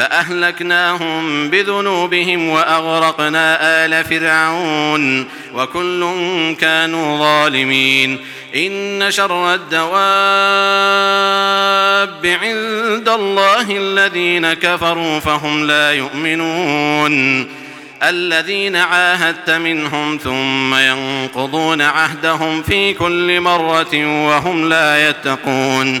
فأهلكناهم بذنوبهم وأغرقنا آل فرعون وكل كانوا ظالمين. إن شر الدواب عند الله الذين كفروا فهم لا يؤمنون. الذين عاهدت منهم ثم ينقضون عهدهم في كل مرة وهم لا يتقون.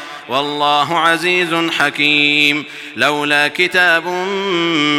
والله عزيز حكيم. لولا كتاب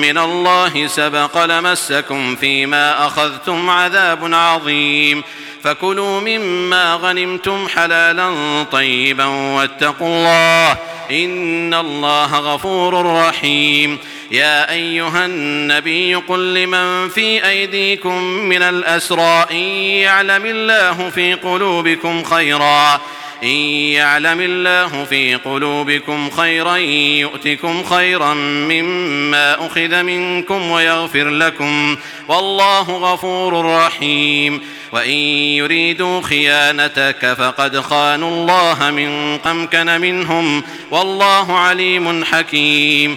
من الله سبق لمسكم فيما أخذتم عذاب عظيم. فكلوا مما غنمتم حلالا طيبا واتقوا الله إن الله غفور رحيم. يا أيها النبي قل لمن في أيديكم من الأسراء يعلم الله في قلوبكم خيراً. إن يعلم الله في قلوبكم خيرا يؤتكم خيرا مما أخذ منكم ويغفر لكم والله غفور رحيم وإن يريدوا خيانتك فقد خانوا الله من قمكن منهم والله عليم حكيم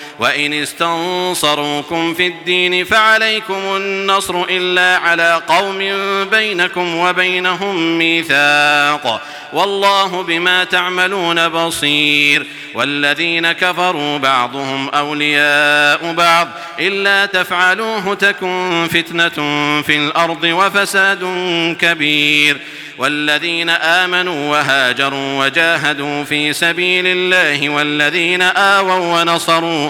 وإن استنصروكم في الدين فعليكم النصر إلا على قوم بينكم وبينهم ميثاق والله بما تعملون بصير والذين كفروا بعضهم أولياء بعض إلا تفعلوه تكن فتنة في الأرض وفساد كبير والذين آمنوا وهاجروا وجاهدوا في سبيل الله والذين آووا ونصروا